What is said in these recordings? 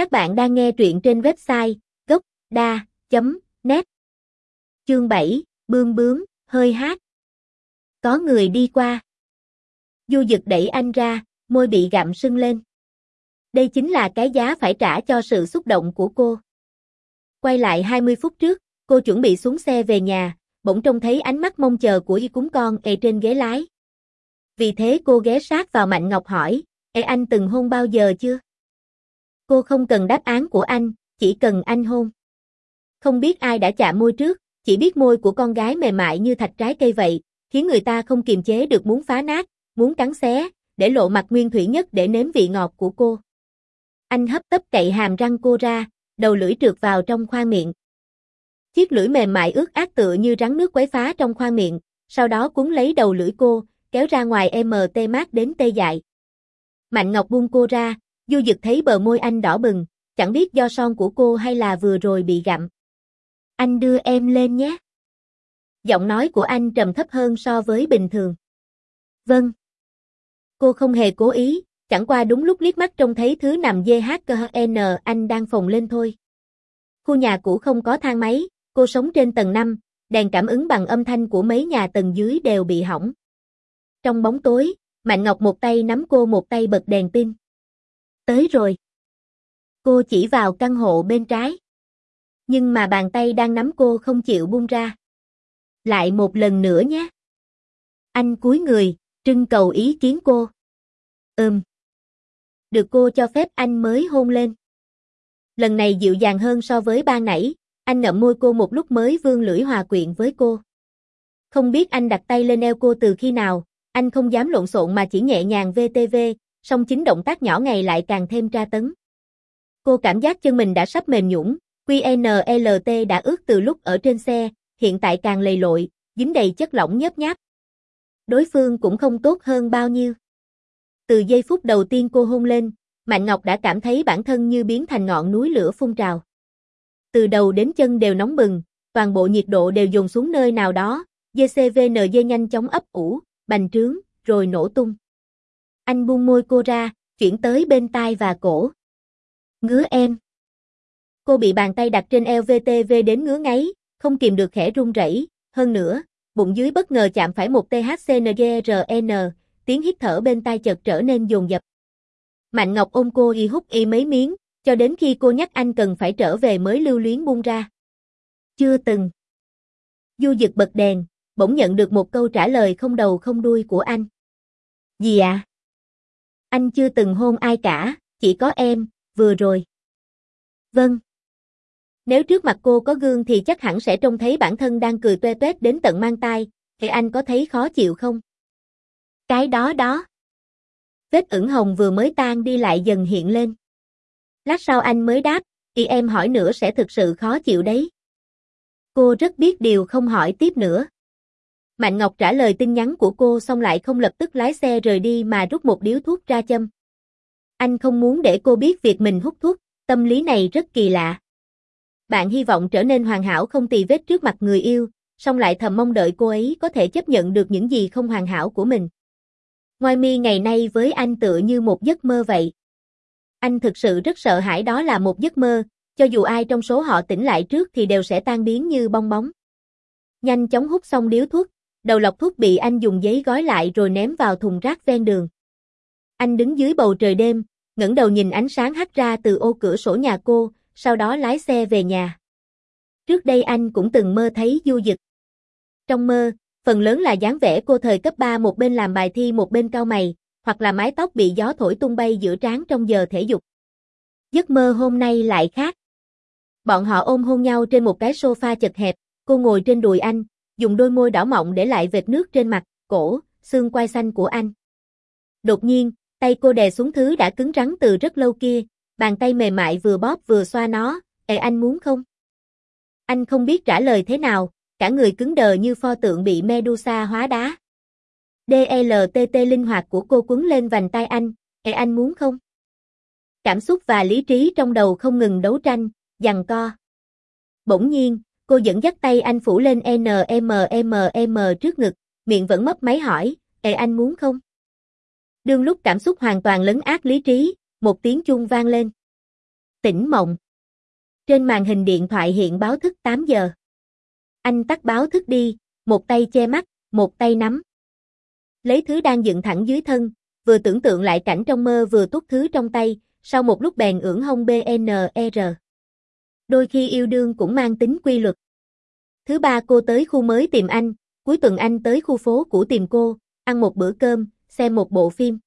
Các bạn đang nghe truyện trên website gốc.da.net Chương 7, Bươm bướm, hơi hát. Có người đi qua. Du dực đẩy anh ra, môi bị gặm sưng lên. Đây chính là cái giá phải trả cho sự xúc động của cô. Quay lại 20 phút trước, cô chuẩn bị xuống xe về nhà, bỗng trông thấy ánh mắt mong chờ của y cúng con ê trên ghế lái. Vì thế cô ghé sát vào Mạnh Ngọc hỏi, Ê anh từng hôn bao giờ chưa? Cô không cần đáp án của anh, chỉ cần anh hôn. Không biết ai đã chạm môi trước, chỉ biết môi của con gái mềm mại như thạch trái cây vậy, khiến người ta không kiềm chế được muốn phá nát, muốn cắn xé, để lộ mặt nguyên thủy nhất để nếm vị ngọt của cô. Anh hấp tấp cậy hàm răng cô ra, đầu lưỡi trượt vào trong khoang miệng. Chiếc lưỡi mềm mại ướt át tựa như rắn nước quấy phá trong khoang miệng, sau đó cuốn lấy đầu lưỡi cô, kéo ra ngoài MT mát đến tê dại. Mạnh Ngọc buông cô ra, Du Dực thấy bờ môi anh đỏ bừng, chẳng biết do son của cô hay là vừa rồi bị gặm. Anh đưa em lên nhé. Giọng nói của anh trầm thấp hơn so với bình thường. Vâng. Cô không hề cố ý, chẳng qua đúng lúc liếc mắt trông thấy thứ nằm DHKN anh đang phồng lên thôi. Khu nhà cũ không có thang máy, cô sống trên tầng 5, đèn cảm ứng bằng âm thanh của mấy nhà tầng dưới đều bị hỏng. Trong bóng tối, Mạnh Ngọc một tay nắm cô một tay bật đèn pin. Tới rồi. Cô chỉ vào căn hộ bên trái. Nhưng mà bàn tay đang nắm cô không chịu buông ra. Lại một lần nữa nhé. Anh cúi người, trưng cầu ý kiến cô. Ừm. Được cô cho phép anh mới hôn lên. Lần này dịu dàng hơn so với ban nãy, anh ngậm môi cô một lúc mới vương lưỡi hòa quyện với cô. Không biết anh đặt tay lên eo cô từ khi nào, anh không dám lộn xộn mà chỉ nhẹ nhàng VTV, song chính động tác nhỏ ngày lại càng thêm tra tấn. Cô cảm giác chân mình đã sắp mềm nhũn, QNLT đã ướt từ lúc ở trên xe, hiện tại càng lầy lội, dính đầy chất lỏng nhớp nháp. Đối phương cũng không tốt hơn bao nhiêu. Từ giây phút đầu tiên cô hôn lên, Mạnh Ngọc đã cảm thấy bản thân như biến thành ngọn núi lửa phun trào. Từ đầu đến chân đều nóng bừng, toàn bộ nhiệt độ đều dồn xuống nơi nào đó, GCVNG nhanh chóng ấp ủ, bành trướng, rồi nổ tung. Anh buông môi cô ra, chuyển tới bên tai và cổ. Ngứa em. Cô bị bàn tay đặt trên eo VTV đến ngứa ngáy, không kìm được khẽ run rẩy, hơn nữa, bụng dưới bất ngờ chạm phải một THCNGRN, tiếng hít thở bên tai chợt trở nên dồn dập. Mạnh Ngọc ôm cô y hút y mấy miếng, cho đến khi cô nhắc anh cần phải trở về mới lưu luyến buông ra. Chưa từng. Du Dực bật đèn, bỗng nhận được một câu trả lời không đầu không đuôi của anh. Gì à? Anh chưa từng hôn ai cả, chỉ có em, vừa rồi. Vâng. Nếu trước mặt cô có gương thì chắc hẳn sẽ trông thấy bản thân đang cười tuê toét đến tận mang tai, thì anh có thấy khó chịu không? Cái đó đó. Vết ửng hồng vừa mới tan đi lại dần hiện lên. Lát sau anh mới đáp, thì em hỏi nữa sẽ thực sự khó chịu đấy. Cô rất biết điều không hỏi tiếp nữa. Mạnh Ngọc trả lời tin nhắn của cô xong lại không lập tức lái xe rời đi mà rút một điếu thuốc ra châm. Anh không muốn để cô biết việc mình hút thuốc, tâm lý này rất kỳ lạ. Bạn hy vọng trở nên hoàn hảo không tì vết trước mặt người yêu, song lại thầm mong đợi cô ấy có thể chấp nhận được những gì không hoàn hảo của mình. Ngoài mi ngày nay với anh tựa như một giấc mơ vậy. Anh thực sự rất sợ hãi đó là một giấc mơ, cho dù ai trong số họ tỉnh lại trước thì đều sẽ tan biến như bong bóng. Nhanh chóng hút xong điếu thuốc, đầu lọc thuốc bị anh dùng giấy gói lại rồi ném vào thùng rác ven đường. Anh đứng dưới bầu trời đêm, ngẩng đầu nhìn ánh sáng hắt ra từ ô cửa sổ nhà cô, sau đó lái xe về nhà. Trước đây anh cũng từng mơ thấy du dực. Trong mơ, phần lớn là dáng vẻ cô thời cấp 3 một bên làm bài thi một bên cao mày, hoặc là mái tóc bị gió thổi tung bay giữa trán trong giờ thể dục. Giấc mơ hôm nay lại khác. Bọn họ ôm hôn nhau trên một cái sofa chật hẹp, cô ngồi trên đùi anh, dùng đôi môi đỏ mọng để lại vệt nước trên mặt, cổ, xương quai xanh của anh. Đột nhiên, tay cô đè xuống thứ đã cứng rắn từ rất lâu kia, bàn tay mềm mại vừa bóp vừa xoa nó, "Ê anh muốn không?" Anh không biết trả lời thế nào, cả người cứng đờ như pho tượng bị Medusa hóa đá. DLTT linh hoạt của cô quấn lên vành tay anh, "Ê anh muốn không?" Cảm xúc và lý trí trong đầu không ngừng đấu tranh, giằng co. Bỗng nhiên, cô dẫn dắt tay anh phủ lên NMMM trước ngực, miệng vẫn mấp máy hỏi, Ê anh muốn không? Đương lúc cảm xúc hoàn toàn lấn át lý trí, một tiếng chuông vang lên. Tỉnh mộng. Trên màn hình điện thoại hiện báo thức 8 giờ. Anh tắt báo thức đi, một tay che mắt, một tay nắm. Lấy thứ đang dựng thẳng dưới thân, vừa tưởng tượng lại cảnh trong mơ vừa tút thứ trong tay, sau một lúc bèn ưỡn hông BNR. Đôi khi yêu đương cũng mang tính quy luật. Thứ ba cô tới khu mới tìm anh, cuối tuần anh tới khu phố cũ tìm cô, ăn một bữa cơm, xem một bộ phim.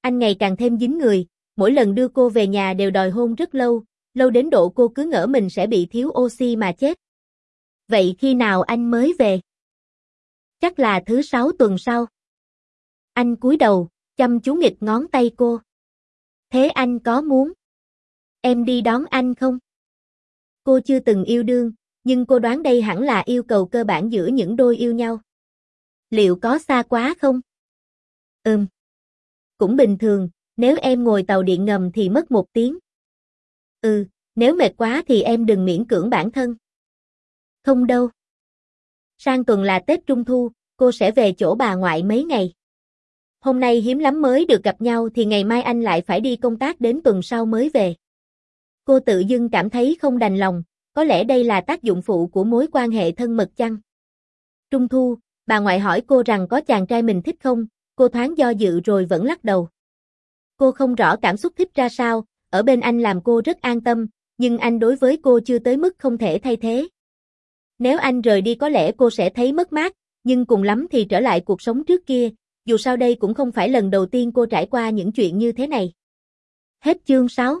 Anh ngày càng thêm dính người, mỗi lần đưa cô về nhà đều đòi hôn rất lâu, lâu đến độ cô cứ ngỡ mình sẽ bị thiếu oxy mà chết. Vậy khi nào anh mới về? Chắc là thứ sáu tuần sau. Anh cúi đầu, chăm chú nghịch ngón tay cô. Thế anh có muốn? Em đi đón anh không? Cô chưa từng yêu đương, nhưng cô đoán đây hẳn là yêu cầu cơ bản giữa những đôi yêu nhau. Liệu có xa quá không? Ừm. Cũng bình thường, nếu em ngồi tàu điện ngầm thì mất một tiếng. Ừ, nếu mệt quá thì em đừng miễn cưỡng bản thân. Không đâu. Sang tuần là Tết Trung Thu, cô sẽ về chỗ bà ngoại mấy ngày. Hôm nay hiếm lắm mới được gặp nhau thì ngày mai anh lại phải đi công tác đến tuần sau mới về. Cô tự dưng cảm thấy không đành lòng, có lẽ đây là tác dụng phụ của mối quan hệ thân mật chăng? Trung Thu, bà ngoại hỏi cô rằng có chàng trai mình thích không, cô thoáng do dự rồi vẫn lắc đầu. Cô không rõ cảm xúc thích ra sao, ở bên anh làm cô rất an tâm, nhưng anh đối với cô chưa tới mức không thể thay thế. Nếu anh rời đi có lẽ cô sẽ thấy mất mát, nhưng cùng lắm thì trở lại cuộc sống trước kia, dù sao đây cũng không phải lần đầu tiên cô trải qua những chuyện như thế này. Hết chương 6